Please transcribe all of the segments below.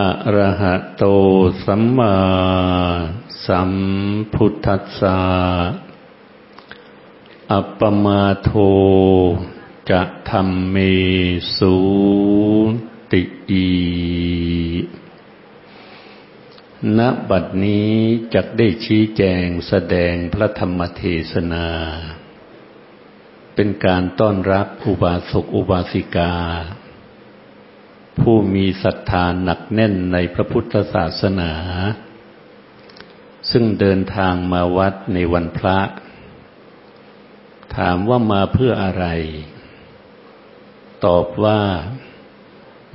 อะระหะโตสัมมาสัมพุทธัสสะ อัปปมาโทจะธรรมเมสุติอีณบัดนี้จักได้ชี้แจงแสดงพระธรรมเทศนา เป็นการต้อนรับอุบาสกอุบาสิกา ผู้มีศรัทธาหนักแน่นในพระพุทธศาสนา ซึ่งเดินทางมาวัดในวันพระ ถามว่ามาเพื่ออะไร ตอบว่า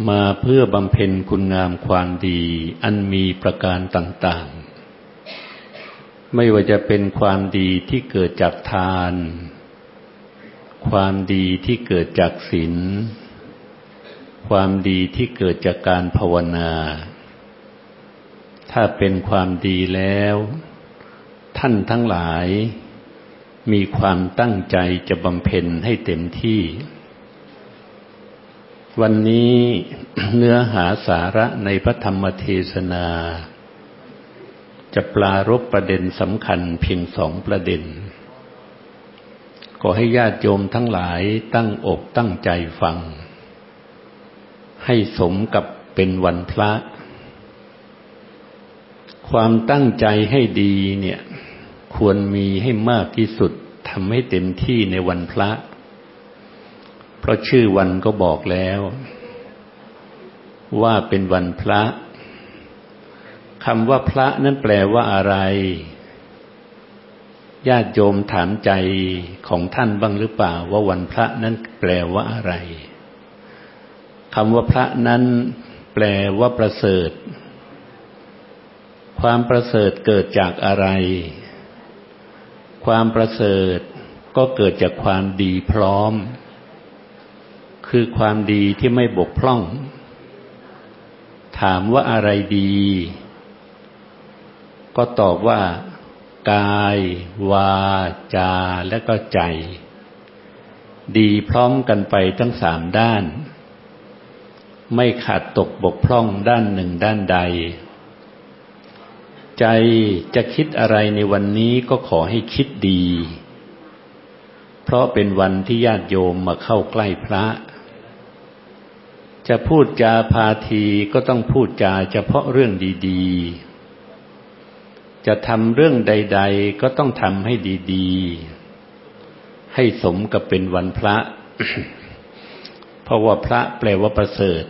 มาเพื่อบำเพ็ญคุณงามความดี อันมีประการต่าง ๆ ไม่ว่าจะเป็นความดีที่เกิดจากทาน ความดีที่เกิดจากศีล ความดีที่เกิดจากการภาวนา ถ้าเป็นความดีแล้ว ท่านทั้งหลาย มีความตั้งใจจะบำเพ็ญให้เต็มที่ วันนี้เนื้อหาสาระในพระธรรมเทศนา จะปลารบประเด็นสำคัญเพียงสองประเด็นขอให้ญาติโยมทั้งหลายตั้งอกตั้งใจฟัง ให้สมกับเป็นวันพระ ความตั้งใจให้ดีเนี่ย ควรมีให้มากที่สุดทำให้เต็มที่ในวันพระ เพราะชื่อวันก็บอกแล้ว ว่าเป็นวันพระคำว่าพระนั้นแปลว่าอะไร ญาติโยมถามใจของท่านบ้างหรือเปล่า ว่าวันพระนั้นแปลว่าอะไร คำว่าพระนั้นแปลว่าประเสริฐ ความประเสริฐเกิดจากอะไร ความประเสริฐก็เกิดจากความดีพร้อม คือความดีที่ไม่บกพร่อง ถามว่าอะไรดี ก็ตอบว่า กาย วาจา และก็ใจ ดีพร้อมกันไปทั้งสามด้าน ไม่ขาดตกบกพร่องด้านหนึ่งด้านใด ใจจะคิดอะไรในวันนี้ก็ขอให้คิดดี เพราะเป็นวันที่ญาติโยมมาเข้าใกล้พระ จะพูดจาพาทีก็ต้องพูดจาเฉพาะเรื่องดีๆ จะทำเรื่องใด ๆ ก็ต้องทำให้ดีๆ ให้สมกับเป็นวันพระ เพราะว่าพระแปลว่าประเสริฐ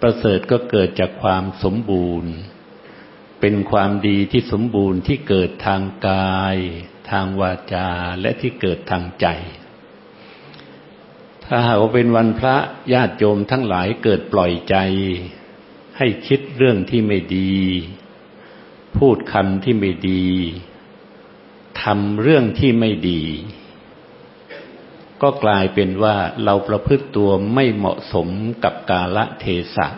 ประเสริฐก็เกิดจากความสมบูรณ์ เป็นความดีที่สมบูรณ์ที่เกิดทางกาย ทางวาจาและที่เกิดทางใจ ถ้าหากว่าเป็นวันพระญาติโยมทั้งหลายเกิดปล่อยใจ ให้คิดเรื่องที่ไม่ดี พูดคำที่ไม่ดีทำเรื่องที่ไม่ดี ก็กลายเป็นว่าเราประพฤติตัวไม่เหมาะสมกับกาละเทศะ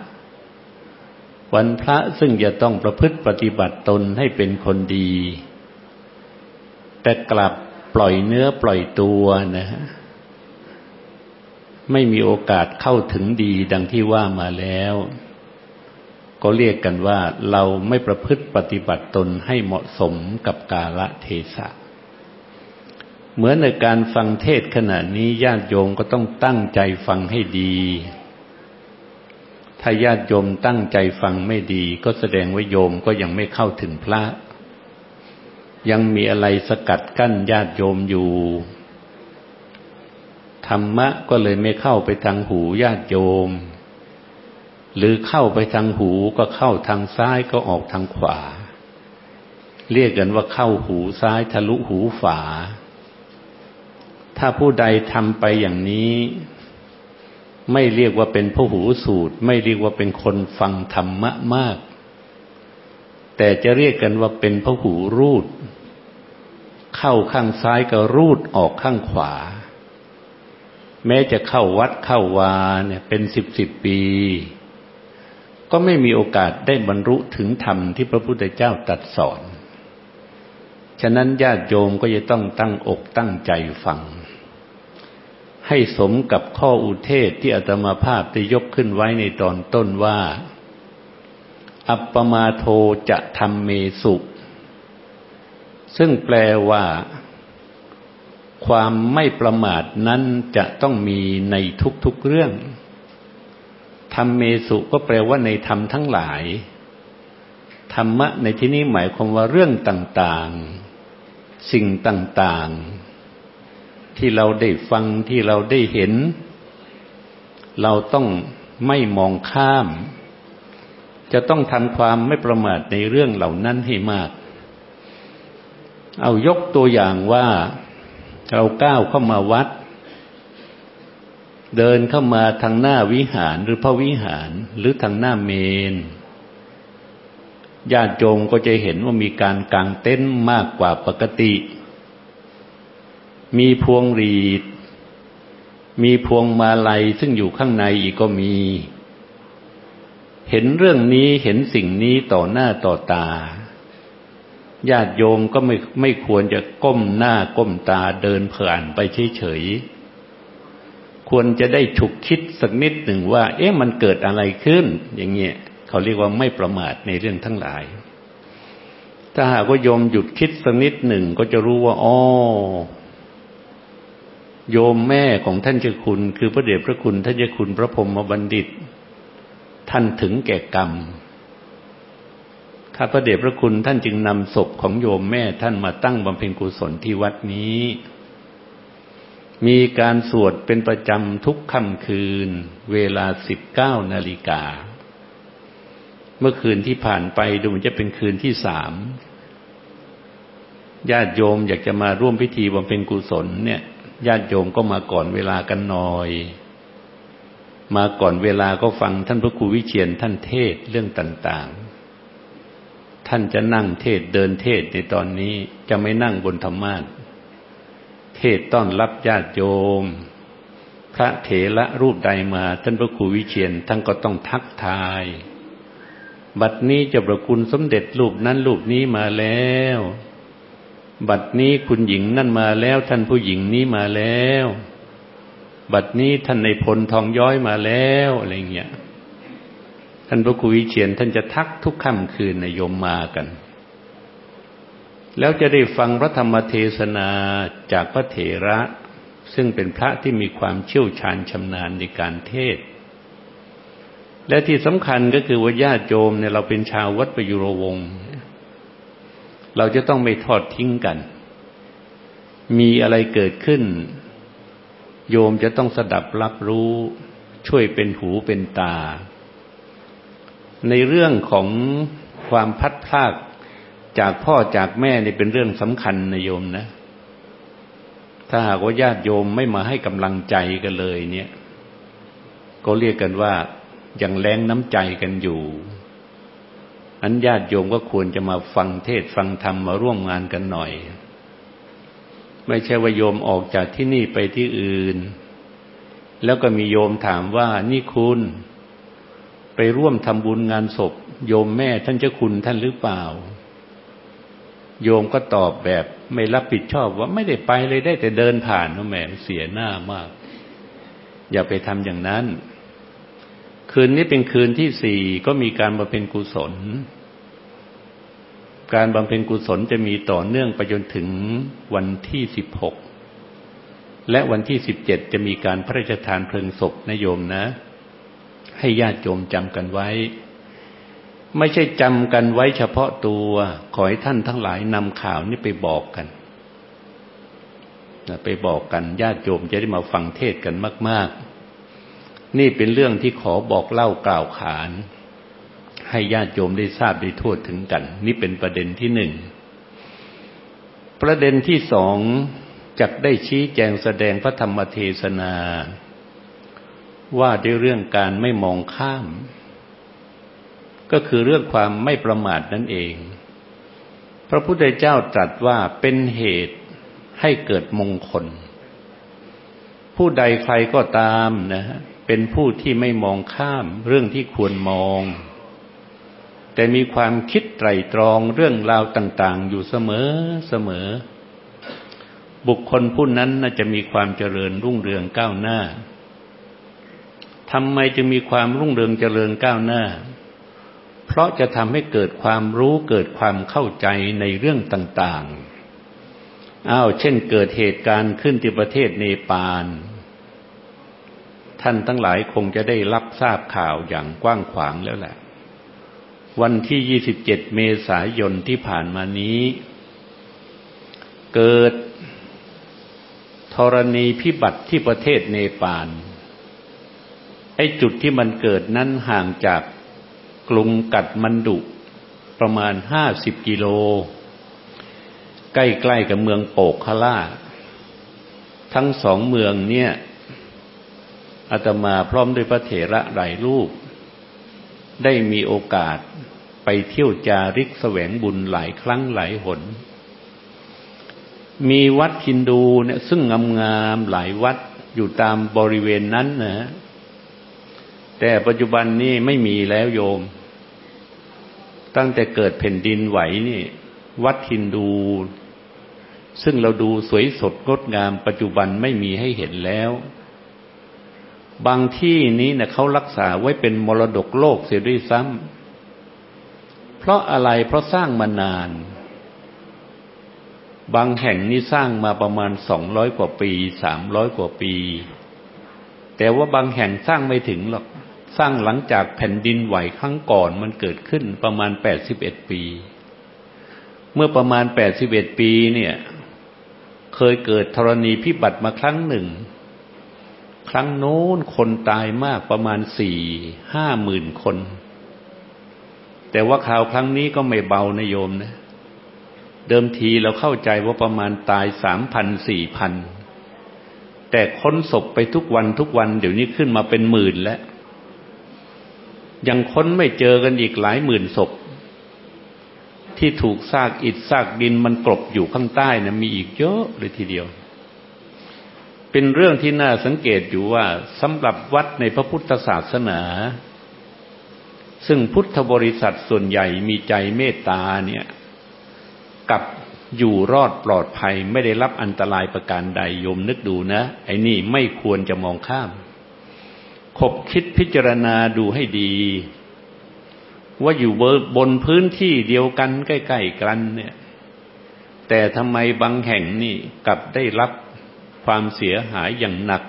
วันพระซึ่งจะต้องประพฤติปฏิบัติตนให้เป็นคนดี แต่กลับปล่อยเนื้อปล่อยตัวนะฮะไม่มีโอกาสเข้าถึงดีดังที่ว่ามาแล้ว ก็เรียกกันว่าเราไม่ประพฤติปฏิบัติตนให้เหมาะสมกับกาละเทศะ เหมือนในการฟังเทศขณะนี้ญาติโยมก็ต้องตั้งใจฟังให้ดี ถ้าญาติโยมตั้งใจฟังไม่ดี ก็แสดงว่าโยมก็ยังไม่เข้าถึงพระ ยังมีอะไรสกัดกั้นญาติโยมอยู่ ธรรมะก็เลยไม่เข้าไปทางหูญาติโยม หรือเข้าไปทางหูก็เข้าทางซ้ายก็ออกทางขวา เรียกกันว่าเข้าหูซ้ายทะลุหูฝา ถ้าผู้ใดทำไปอย่างนี้ ไม่เรียกว่าเป็นผู้หูสูตร ไม่เรียกว่าเป็นคนฟังธรรมะมาก แต่จะเรียกกันว่าเป็นพระหูรูด เข้าข้างซ้ายก็รูดออกข้างขวา แม้จะเข้าวัดเข้าวาเนี่ยเป็นสิบสิบปี ก็ไม่มีโอกาสได้บรรลุถึงธรรมที่พระพุทธเจ้าตรัสสอน ฉะนั้นญาติโยมก็จะต้องตั้งอกตั้งใจฟัง ให้สมกับข้ออุเทศที่อาตมาภาพได้ยกขึ้นไว้ในตอนต้นว่า อัปปมาโทจะทำเมสุ ซึ่งแปลว่า ความไม่ประมาทนั้นจะต้องมีในทุกๆเรื่องธรรมเมสุก็แปลว่าในธรรมทั้งหลายธรรมะในที่นี้หมายความว่าเรื่องต่างๆ สิ่งต่างๆ ที่เราได้ฟังที่เราได้เห็น เราต้องไม่มองข้าม จะต้องทำความไม่ประมาทในเรื่องเหล่านั้นให้มาก เอายกตัวอย่างว่าเราก้าวเข้ามาวัด เดินเข้ามาทางหน้าวิหารหรือพระวิหารหรือทางหน้าเมน ญาติโยมก็จะเห็นว่ามีการกางเต้นมากกว่าปกติ มีพวงรีด มีพวงมาลัยซึ่งอยู่ข้างในอีกก็มี เห็นเรื่องนี้เห็นสิ่งนี้ต่อหน้าต่อตา ญาติโยมก็ไม่ไม่ควรจะก้มหน้าก้มตาเดินผ่านไปเฉยๆ ควรจะได้ฉุกคิดสักนิดหนึ่งว่า เอ๊ะมันเกิดอะไรขึ้น อย่างเงี้ย เขาเรียกว่าไม่ประมาทในเรื่องทั้งหลาย ถ้าหากว่าโยมหยุดคิดสักนิดหนึ่งก็จะรู้ว่าอ๋อโยมแม่ของท่านเจ้าคุณ คือพระเดชพระคุณท่านเจ้าคุณพระพรมบัณฑิต ท่านถึงแก่กรรมข้าพระเดชพระคุณท่านจึงนำศพของโยมแม่ท่านมาตั้งบำเพ็ญกุศลที่วัดนี้ มีการสวดเป็นประจำทุกค่ำคืน เวลาสิบเก้านาฬิกา เมื่อคืนที่ผ่านไปดูเหมันจะเป็นคืนที่สามญาติโยมอยากจะมาร่วมพิธีบำเพ็ญกุศลเนี่ยญาติโยมก็มาก่อนเวลากันหน่อย มาก่อนเวลาก็ฟังท่านพระครูวิเชียนท่านเทศเรื่องต่าง ๆ ท่านจะนั่งเทศเดินเทศในตอนนี้จะไม่นั่งบนธรรมาทเทศต้อนรับญาติโยม พระเถระรูปใดมาท่านพระครูวิเชียนท่านก็ต้องทักทาย บัดนี้จะประคุณสมเด็จรูปนั้นรูปนี้มาแล้ว บัดนี้คุณหญิงนั่นมาแล้ว ท่านผู้หญิงนี้มาแล้ว บัดนี้ท่านในพลทองย้อยมาแล้วอะไรเงี้ย ท่านพระครูวิเชียนท่านจะทักทุกค่ำคืนในยมมากัน แล้วจะได้ฟังพระธรรมเทศนาจากพระเถระ ซึ่งเป็นพระที่มีความเชี่ยวชาญชำนาญในการเทศ และที่สำคัญก็คือว่าญาติโยมเนี่ยเราเป็นชาววัดประยุรวงศ์เราจะต้องไม่ทอดทิ้งกัน มีอะไรเกิดขึ้น โยมจะต้องสดับรับรู้ ช่วยเป็นหูเป็นตา ในเรื่องของความพัดพลากจากพ่อจากแม่นี่เป็นเรื่องสำคัญนะโยมนะ ถ้าหากว่าญาติโยมไม่มาให้กำลังใจกันเลย เนี่ย ก็เรียกกันว่า ยังแรงน้ำใจกันอยู่อันญาติโยมก็ควรจะมาฟังเทศฟังธรรมมาร่วมงานกันหน่อย ไม่ใช่ว่าโยมออกจากที่นี่ไปที่อื่น แล้วก็มีโยมถามว่านี่คุณ ไปร่วมทำบุญงานศพ โยมแม่ท่านเจ้าคุณท่านหรือเปล่า โยมก็ตอบแบบไม่รับผิดชอบว่าไม่ได้ไปเลยได้แต่เดินผ่านนะแม่เสียหน้ามาก อย่าไปทำอย่างนั้น คืนนี้เป็นคืนที่สี่ก็มีการมาเป็นกุศล การบำเพ็ญกุศลจะมีต่อเนื่องไปจนถึงวันที่สิบหกและวันที่สิบเจ็ดจะมีการพระราชทานเพลิงศพนโยมนะ ให้ญาติโยมจำกันไว้ ไม่ใช่จำกันไว้เฉพาะตัว ขอให้ท่านทั้งหลายนำข่าวนี้ไปบอกกันไปบอกกันญาติโยมจะได้มาฟังเทศกันมาก ๆ นี่เป็นเรื่องที่ขอบอกเล่ากล่าวขาน ให้ญาติโยมได้ทราบได้ทั่วถึงกัน นี่เป็นประเด็นที่หนึ่ง ประเด็นที่สองจักได้ชี้แจงแสดงพระธรรมเทศนา ว่าด้วยเรื่องการไม่มองข้าม ก็คือเรื่องความไม่ประมาทนั่นเอง พระพุทธเจ้าตรัสว่าเป็นเหตุให้เกิดมงคล ผู้ใดใครก็ตามนะฮะ เป็นผู้ที่ไม่มองข้ามเรื่องที่ควรมอง แต่มีความคิดไตรตรองเรื่องราวต่าง ๆ อยู่เสมอเสมอ บุคคลผู้นั้นน่าจะมีความเจริญรุ่งเรืองก้าวหน้าทำไมจะมีความรุ่งเรืองเจริญก้าวหน้า เพราะจะทำให้เกิดความรู้เกิดความเข้าใจในเรื่องต่าง ๆ อ้าว เช่นเกิดเหตุการณ์ขึ้นที่ประเทศเนปาล ท่านทั้งหลายคงจะได้รับทราบข่าวอย่างกว้างขวางแล้วแหละ วันที่ 27 เมษายนที่ผ่านมานี้ เกิดธรณีพิบัติที่ประเทศเนปาลไอ้จุดที่มันเกิดนั้นห่างจากกรุงกัดมันดุประมาณห้าสิบกิโล ใกล้ๆกับเมืองโปกคาล่า ทั้งสองเมืองเนี่ย อาตมาพร้อมด้วยพระเถระหลายรูป ได้มีโอกาสไปเที่ยวจาริกแสวงบุญหลายครั้งหลายหน มีวัดฮินดูเนี่ยซึ่งงามๆหลายวัดอยู่ตามบริเวณนั้นนะ แต่ปัจจุบันนี้ไม่มีแล้วโยม ตั้งแต่เกิดแผ่นดินไหวนี่ วัดฮินดู ซึ่งเราดูสวยสดงดงามปัจจุบันไม่มีให้เห็นแล้ว บางที่นี้เนะเขารักษาไว้เป็นมรดกโลกเสียด้วยซ้ำเพราะอะไรเพราะสร้างมานาน บางแห่งนี่สร้างมาประมาณสองร้อยกว่าปีสามร้อยกว่าปี แต่ว่าบางแห่งสร้างไม่ถึงหรอกสร้างหลังจากแผ่นดินไหวครั้งก่อนมันเกิดขึ้นประมาณแปดสิบเอ็ดปี เมื่อประมาณแปดสิบเอ็ดปีเนี่ย เคยเกิดธรณีพิบัติมาครั้งหนึ่ง ครั้งโน้นคนตายมากประมาณสี่ห้าหมื่นคน แต่ว่าข่าวครั้งนี้ก็ไม่เบานะโยมนะ เดิมทีเราเข้าใจว่าประมาณตายสามพันสี่พัน แต่ค้นศพไปทุกวันทุกวัน เดี๋ยวนี้ขึ้นมาเป็นหมื่นแล้ว ยังค้นไม่เจอกันอีกหลายหมื่นศพ ที่ถูกซากอิฐซากดินมันกลบอยู่ข้างใต้นะมีอีกเยอะเลยทีเดียว เป็นเรื่องที่น่าสังเกตอยู่ว่าสำหรับวัดในพระพุทธศาสนา ซึ่งพุทธบริษัทส่วนใหญ่มีใจเมตตาเนี่ยกับอยู่รอดปลอดภัยไม่ได้รับอันตรายประการใดโยมนึกดูนะ ไอ้นี่ไม่ควรจะมองข้ามคบคิดพิจารณาดูให้ดี ว่าอยู่บนพื้นที่เดียวกันใกล้ ๆ กันเนี่ย แต่ทำไมบางแห่งนี่กลับได้รับ ความเสียหายอย่างหนัก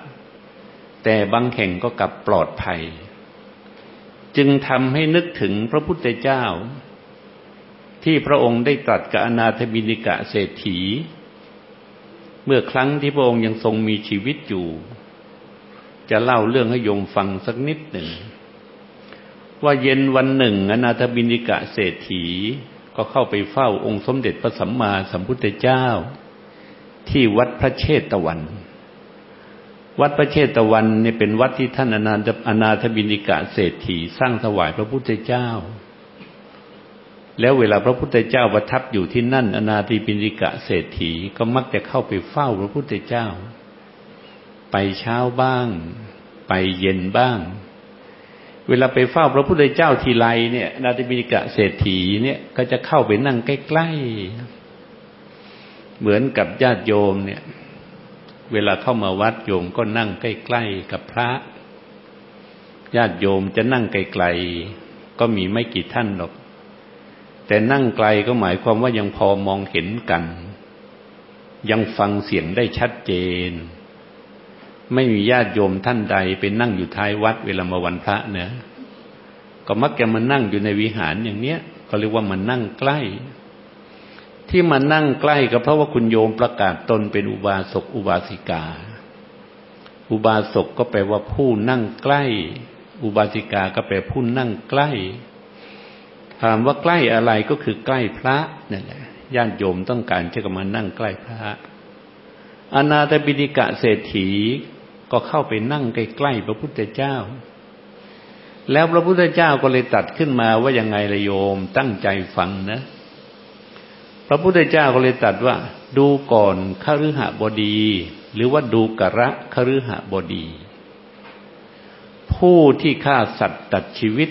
แต่บางแห่งก็กลับปลอดภัย จึงทำให้นึกถึงพระพุทธเจ้า ที่พระองค์ได้ตรัสกับอนาถบินิกะเศรษฐี เมื่อครั้งที่พระองค์ยังทรงมีชีวิตอยู่ จะเล่าเรื่องให้โยมฟังสักนิดหนึ่ง ว่าเย็นวันหนึ่ง อนาถบินิกะเศรษฐีก็เข้าไปเฝ้าองค์สมเด็จพระสัมมาสัมพุทธเจ้า ที่วัดพระเชตวัน วัดพระเชตวันเนี่ยเป็นวัดที่ท่านอนาถอนาถบินิกะเศรษฐีสร้างถวายพระพุทธเจ้า แล้วเวลาพระพุทธเจ้าประทับอยู่ที่นั่น อนาถบินิกะเศรษฐีก็มักจะเข้าไปเฝ้าพระพุทธเจ้า ไปเช้าบ้าง ไปเย็นบ้าง เวลาไปเฝ้าพระพุทธเจ้าทีไรเนี่ยนาติบิกะเศรษฐีเนี่ยก็จะเข้าไปนั่งใกล้ๆ เหมือนกับญาติโยมเนี่ย เวลาเข้ามาวัดโยมก็นั่งใกล้ๆกับพระ ญาติโยมจะนั่งไกลๆก็มีไม่กี่ท่านหรอก แต่นั่งไกลก็หมายความว่ายังพอมองเห็นกัน ยังฟังเสียงได้ชัดเจน ไม่มีญาติโยมท่านใดไปนั่งอยู่ท้ายวัด เวลามาวันพระเนะก็มักจะมานั่งอยู่ในวิหารอย่างเนี้ยเขาเรียกว่ามันนั่งใกล้ ที่มานั่งใกล้ก็เพราะว่าคุณโยมประกาศตนเป็นอุบาสกอุบาสิกา อุบาสกก็แปลว่าผู้นั่งใกล้ อุบาสิกาก็แปลผู้นั่งใกล้ ถามว่าใกล้อะไรก็คือใกล้พระนั่นแหละญาติโยมต้องการจะมานั่งใกล้พระ อนาถบิณิกะเศรษฐีก็เข้าไปนั่งใกล้ๆพระพุทธเจ้า แล้วพระพุทธเจ้าก็เลยตัดขึ้นมาว่ายังไงละโยมตั้งใจฟังนะ ระพุทธเจ้าก็เลยตัดว่า ดูก่อนขฤหบดี หรือว่าดูกะระคฤหบดี ผู้ที่ฆ่าสัตว์ตัดชีวิต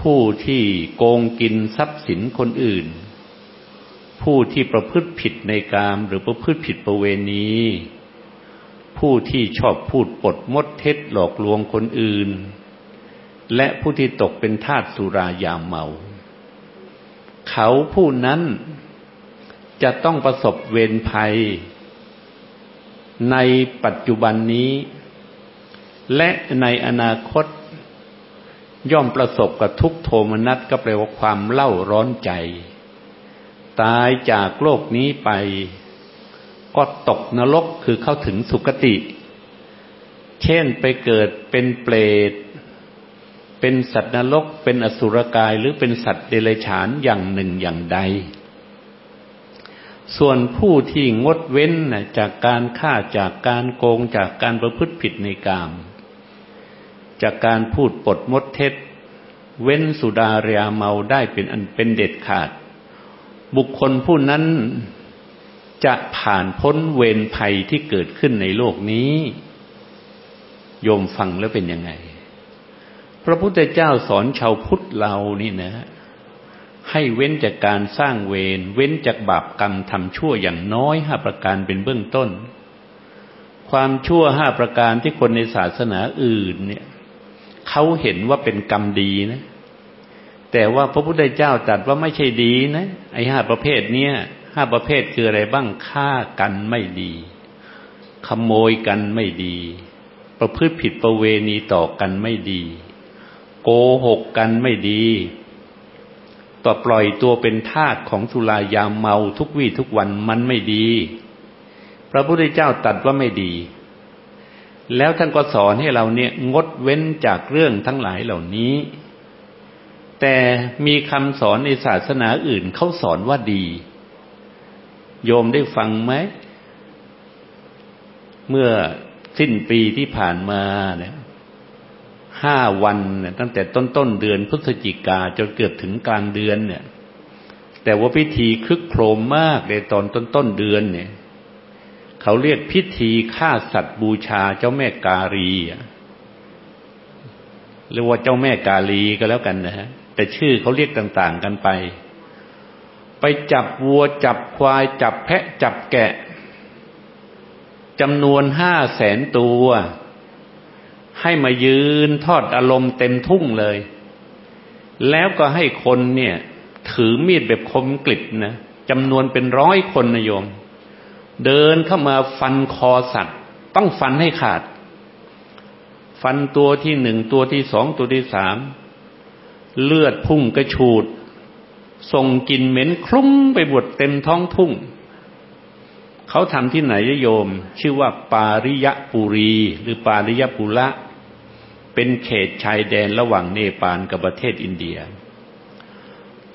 ผู้ที่โกงกินทรัพย์สินคนอื่น ผู้ที่ประพฤติผิดในกามหรือประพฤติผิดประเวณี ผู้ที่ชอบพูดปดมดเท็จหลอกลวงคนอื่น และผู้ที่ตกเป็นทาสสุรายามเมา เขาผู้นั้นจะต้องประสบเวรภัย ในปัจจุบันนี้ และในอนาคต ย่อมประสบกับทุกโทมนัสก็แปลว่าความเล่าร้อนใจ ตายจากโลกนี้ไป ก็ตกนรกคือเข้าถึงสุคติ เช่นไปเกิดเป็นเปรต เป็นสัตว์นรก เป็นอสุรกายหรือเป็นสัตว์เดรัจฉานอย่างหนึ่งอย่างใด ส่วนผู้ที่งดเว้นจากการฆ่าจากการโกงจากการประพฤติผิดในกาม จากการพูดปดมดเท็จ เว้นสุดาเรียเมาได้เป็นอันเป็นเด็ดขาด บุคคลผู้นั้นจะผ่านพ้นเวรภัยที่เกิดขึ้นในโลกนี้ โยมฟังแล้วเป็นยังไง ระพุทธเจ้าสอนชาวพุทธเรานี่นะ ให้เว้นจากการสร้างเวรเว้นจากบาปกรรมทำชั่วอย่างน้อยห้าประการเป็นเบื้องต้น ความชั่วห้าประการที่คนในศาสนาอื่นเนี่ยเขาเห็นว่าเป็นกรรมดีนะ แต่ว่าพระพุทธเจ้าตรัสว่าไม่ใช่ดีนะไอ้ห้าประเภทเนี้ยห้าประเภทคืออะไรบ้างฆ่ากันไม่ดี ขโมยกันไม่ดี ประพฤติผิดประเวณีต่อกันไม่ดี หกกันไม่ดีต่อปล่อยตัวเป็นทาสของสุรายาเมาทุกวี่ทุกวันมันไม่ดี พระพุทธเจ้าตัดว่าไม่ดี แล้วท่านก็สอนให้เราเนี่ยงดเว้นจากเรื่องทั้งหลายเหล่านี้ แต่มีคำสอนในศาสนาอื่นเขาสอนว่าดี โยมได้ฟังไหม เมื่อสิ้นปีที่ผ่านมาเนี่ย ห้าวันเนี่ยตั้งแต่ต้นต้นเดือนพฤศจิกาจนเกือบถึงกลางเดือนเนี่ย แต่ว่าพิธีคึกโครมมากในตอนต้นต้นเดือนเนี่ย เขาเรียกพิธีฆ่าสัตว์บูชาเจ้าแม่กาลีเรียกว่าเจ้าแม่กาลีก็แล้วกันนะฮะแต่ชื่อเขาเรียกต่างๆกันไป ไปจับวัวจับควาย จับแพะจับแกะจำนวนห้าแสนตัว ให้มายืนทอดอารมณ์เต็มทุ่งเลย แล้วก็ให้คนเนี่ย ถือมีดแบบคมกลิบนะจำนวนเป็นร้อยคนนะโยม เดินเข้ามาฟันคอสัตว์ ต้องฟันให้ขาด ฟันตัวที่หนึ่งตัวที่สองตัวที่สามเลือดพุ่งกระฉูดส่งกลิ่นเหม็นคลุ้งไปบวดเต็มท้องทุ่ง เขาทำที่ไหนโยม ชื่อว่าปาริยปุรี หรือปาริยปุระ เป็นเขตชายแดนระหว่างเนปาลกับประเทศอินเดีย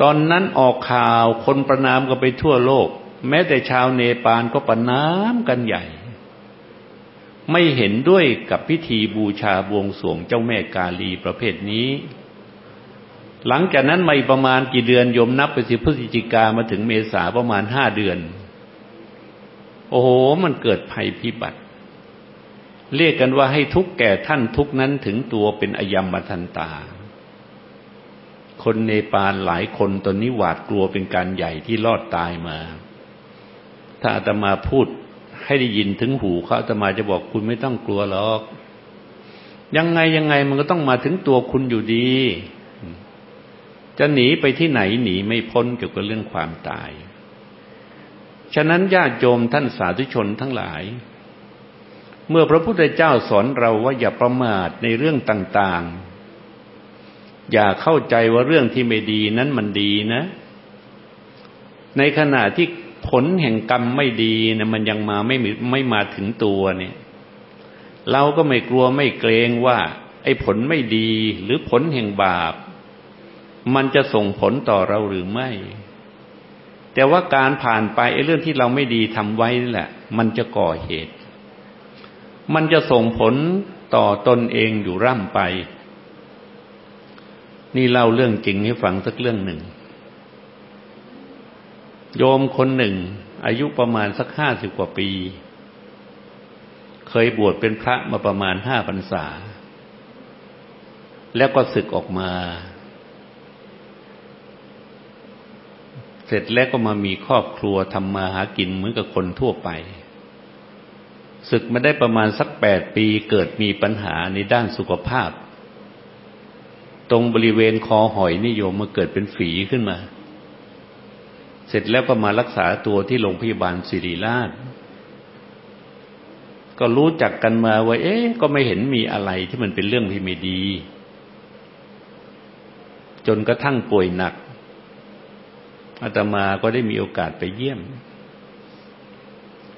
ตอนนั้นออกข่าวคนประนามกันไปทั่วโลก แม้แต่ชาวเนปาลก็ประนามกันใหญ่ ไม่เห็นด้วยกับพิธีบูชาบวงสรวงเจ้าแม่กาลีประเภทนี้ หลังจากนั้นมาประมาณกี่เดือนยมนับไปสิพฤศจิกามาถึงเมษาประมาณห้าเดือน โอ้โห มันเกิดภัยพิบัติ เรียกกันว่าให้ทุกแก่ท่านทุกนั้นถึงตัวเป็นอยมทันตา คนเนปาลหลายคนตอนนี้หวาดกลัวเป็นการใหญ่ที่รอดตายมา ถ้าอาตมาพูดให้ได้ยินถึงหูเขาอาตมาจะบอกคุณไม่ต้องกลัวหรอก ยังไงยังไงมันก็ต้องมาถึงตัวคุณอยู่ดี จะหนีไปที่ไหนหนีไม่พ้นเกี่ยวกับเรื่องความตาย ฉะนั้นญาติโยมท่านสาธุชนทั้งหลาย เมื่อพระพุทธเจ้าสอนเราว่าอย่าประมาทในเรื่องต่างๆ อย่าเข้าใจว่าเรื่องที่ไม่ดีนั้นมันดีนะ ในขณะที่ผลแห่งกรรมไม่ดีนะมันยังมาไม่ไม่มาถึงตัวเนี่ย เราก็ไม่กลัวไม่เกรงว่า ไอ้ผลไม่ดีหรือผลแห่งบาป มันจะส่งผลต่อเราหรือไม่ แต่ว่าการผ่านไปไอ้เรื่องที่เราไม่ดีทำไว้นี่แหละ มันจะก่อเหตุ มันจะส่งผลต่อตนเองอยู่ร่ำไป นี่เล่าเรื่องจริงให้ฟังสักเรื่องหนึ่ง โยมคนหนึ่ง อายุประมาณสักห้าสิบกว่าปี เคยบวชเป็นพระมาประมาณห้าพรรษา แล้วก็ศึกออกมา เสร็จแล้วก็มามีครอบครัวทำมาหากินเหมือนกับคนทั่วไป ศึกมาได้ประมาณสักแปดปีเกิดมีปัญหาในด้านสุขภาพ ตรงบริเวณคอหอยนิยมมาเกิดเป็นฝีขึ้นมา เสร็จแล้วก็มารักษาตัวที่โรงพยาบาลศิริราช ก็รู้จักกันมาว่าเอ๊ะก็ไม่เห็นมีอะไรที่มันเป็นเรื่องที่ไม่ดี จนกระทั่งป่วยหนักอาตมาก็ได้มีโอกาสไปเยี่ยม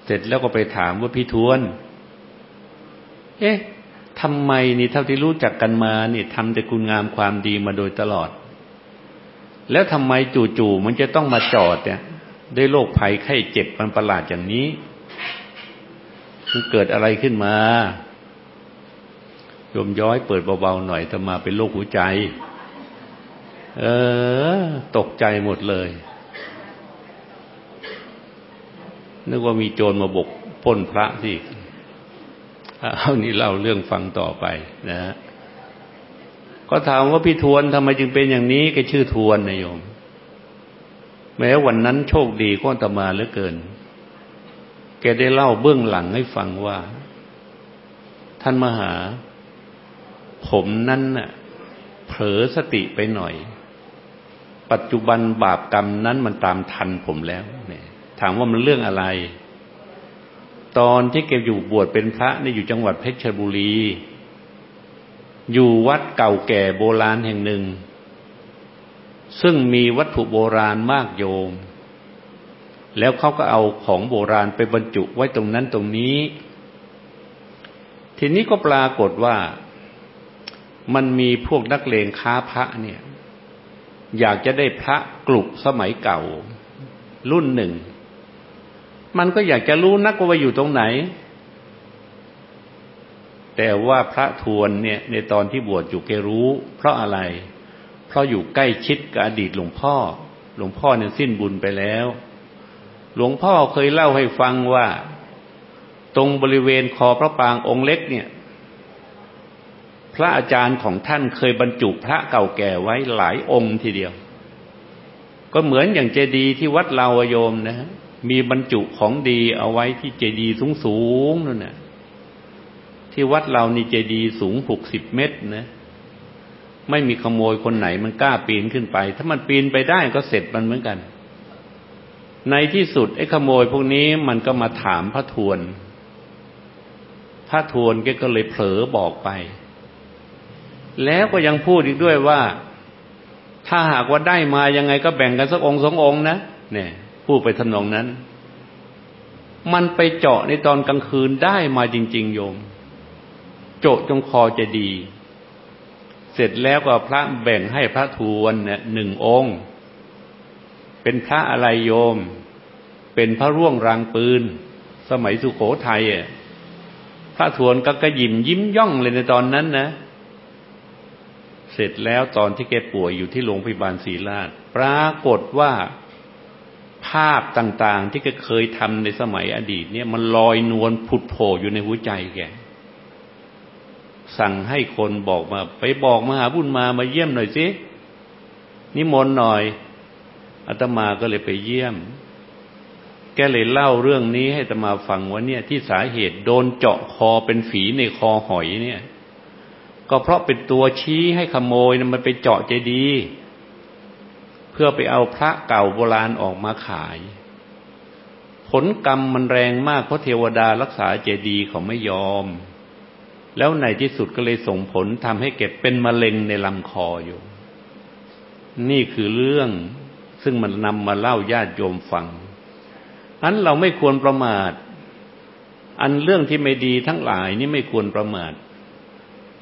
เสร็จแล้วก็ไปถามว่าพี่ทวน เอ๊ะทำไมนี่เท่าที่รู้จักกันมานี่ทำแต่คุณงามความดีมาโดยตลอด แล้วทำไมจู่ๆมันจะต้องมาจอดเนี่ยได้โรคภัยไข้เจ็บมันประหลาดอย่างนี้มันเกิดอะไรขึ้นมาโยมย้อยเปิดเบาๆหน่อยแต่มาเป็นโรคหัวใจ เออ ตกใจหมดเลย นึกว่ามีโจรมาบกป้นพระสิเอานี่เล่าเรื่องฟังต่อไปนะฮะก็ถามว่าพี่ทวนทำไมจึงเป็นอย่างนี้แกชื่อทวนนะโยม แม้วันนั้นโชคดีก็ตมาเหลือเกิน แกได้เล่าเบื้องหลังให้ฟังว่า ท่านมหา ผมนั้นน่ะ เผลอสติไปหน่อย ปัจจุบันบาปกรรมนั้นมันตามทันผมแล้ว เนี่ย ถามว่ามันเรื่องอะไร ตอนที่แกอยู่บวชเป็นพระนี่อยู่จังหวัดเพชรบุรี อยู่วัดเก่าแก่โบราณแห่งหนึ่ง ซึ่งมีวัตถุโบราณมากโยม แล้วเขาก็เอาของโบราณไปบรรจุไว้ตรงนั้นตรงนี้ ทีนี้ก็ปรากฏว่ามันมีพวกนักเลงค้าพระเนี่ย อยากจะได้พระกลุกสมัยเก่า รุ่นหนึ่ง มันก็อยากจะรู้นักว่าอยู่ตรงไหน แต่ว่าพระทวนเนี่ยในตอนที่บวชอยู่แกรู้ เพราะอะไร เพราะอยู่ใกล้ชิดกับอดีตหลวงพ่อ หลวงพ่อเนี่ยสิ้นบุญไปแล้ว หลวงพ่อเคยเล่าให้ฟังว่า ตรงบริเวณคอพระปางองค์เล็กเนี่ย พระอาจารย์ของท่านเคยบรรจุพระเก่าแก่ไว้หลายองค์ทีเดียว ก็เหมือนอย่างเจดีย์ที่วัดลาวโยมนะฮะ มีบรรจุของดีเอาไว้ที่เจดีย์สูงสูงนั่นน่ะที่วัดเรานี่เจดีย์สูงหกสิบเมตรนะไม่มีขโมยคนไหนมันกล้าปีนขึ้นไป ถ้ามันปีนไปได้ก็เสร็จมันเหมือนกัน ในที่สุดไอ้ขโมยพวกนี้มันก็มาถามพระทวน พระทวนแกก็เลยเผลอบอกไป แล้วก็ยังพูดอีกด้วยว่า ถ้าหากว่าได้มายังไงก็แบ่งกันสักองค์สององค์นะเนี่ย พูดไปทำนองนั้น มันไปเจาะในตอนกลางคืนได้มาจริง ๆ โยม โจจงคอจะดี เสร็จแล้วก็พระแบ่งให้พระทวนเนี่ยหนึ่งองค์ เป็นพระอะไรโยม เป็นพระร่วงรางปืน สมัยสุขโขทัยอะพระทวนก็กระยิมยิ้มย่องเลยในตอนนั้นนะ เสร็จแล้วตอนที่แกป่วยอยู่ที่โรงพยาบาลศรีราช ปรากฏว่า ภาพต่างๆ ที่แกเคยทำในสมัยอดีต เนี่ย มันลอยนวลผุดโผล่อยู่ในหัวใจแกสั่งให้คนบอกมา ไปบอกมหาบุญมามาเยี่ยมหน่อยสินิมนต์หน่อยอาตมาก็เลยไปเยี่ยม แกเลยเล่าเรื่องนี้ให้อาตมาฟังว่าเนี่ย ที่สาเหตุโดนเจาะคอเป็นฝีในคอหอยเนี่ย ก็เพราะเป็นตัวชี้ให้ขโมยนะมันไปเจาะใจดี พื่อไปเอาพระเก่าโบราณออกมาขาย ผลกรรมมันแรงมากเพราะเทวดารักษาเจดีย์เขาไม่ยอม แล้วในที่สุดก็เลยส่งผลทำให้เก็บเป็นมะเร็งในลำคออยู่ นี่คือเรื่องซึ่งมันนำมาเล่าญาติโยมฟังอันเราไม่ควรประมาท อันเรื่องที่ไม่ดีทั้งหลายนี่ไม่ควรประมาท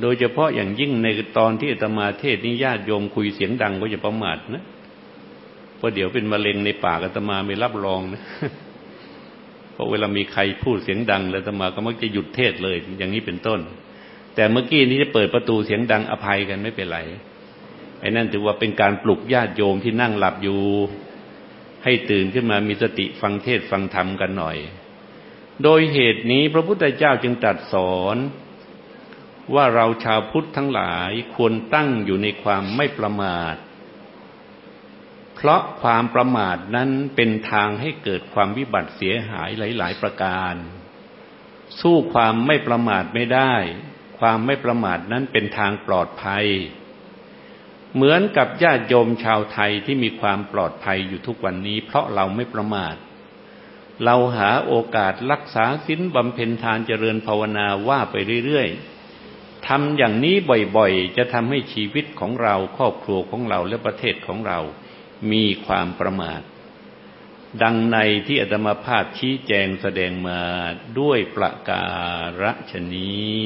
โดยเฉพาะอย่างยิ่งในตอนที่อาตมาเทศนี้ญาติโยมคุยเสียงดังก็จะประมาทนะ เพราะเดี๋ยวเป็นมะเร็งในปากอาตมาไม่รับรองนะเพราะเวลามีใครพูดเสียงดังแล้วอาตมาก็มักจะหยุดเทศเลย อย่างนี้เป็นต้น แต่เมื่อกี้นี้จะเปิดประตูเสียงดังอภัยกันไม่เป็นไรไอ้นั่นถือว่าเป็นการปลุกญาติโยมที่นั่งหลับอยู่ ให้ตื่นขึ้นมามีสติฟังเทศฟังธรรมกันหน่อย โดยเหตุนี้พระพุทธเจ้าจึงตรัสสอนว่าเราชาวพุทธทั้งหลายควรตั้งอยู่ในความไม่ประมาท เพราะความประมาทนั้นเป็นทางให้เกิดความวิบัติเสียหายหลาย ๆ ประการ สู้ความไม่ประมาทไม่ได้ ความไม่ประมาทนั้นเป็นทางปลอดภัย เหมือนกับญาติโยมชาวไทยที่มีความปลอดภัยอยู่ทุกวันนี้ เพราะเราไม่ประมาท เราหาโอกาสรักษาศีลบำเพ็ญทานเจริญภาวนาว่าไปเรื่อย ๆทำอย่างนี้บ่อยๆ จะทำให้ชีวิตของเราครอบครัวของเราและประเทศของเรา มีความประมาท ดังในที่อาตมาภาพชี้แจงแสดงมาด้วยประการฉนี้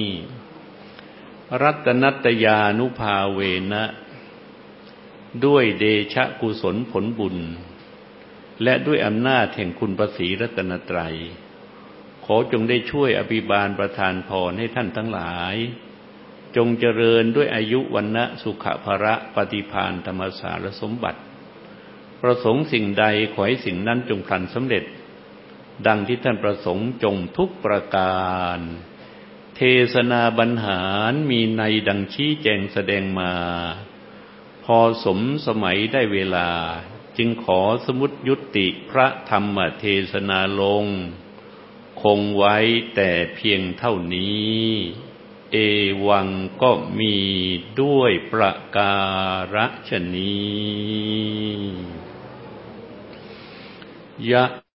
รัตนัตยานุภาเวนะ ด้วยเดชะกุศลผลบุญ และด้วยอำนาจแห่งคุณประสีรัตนตรัย ขอจงได้ช่วยอภิบาลประทานพรให้ท่านทั้งหลายจงเจริญด้วยอายุวันนะสุขภระปฏิพานธรรมสารสมบัติ ประสงค์สิ่งใดขอให้สิ่งนั้นจงพลันสำเร็จ ดังที่ท่านประสงค์จงทุกประการ เทศนาบรรหารมีในดังชี้แจงแสดงมา พอสมสมัยได้เวลา จึงขอสมุดยุติพระธรรมเทศนาลง คงไว้แต่เพียงเท่านี้เอวังก็มีด้วยประการฉนี้ ยะ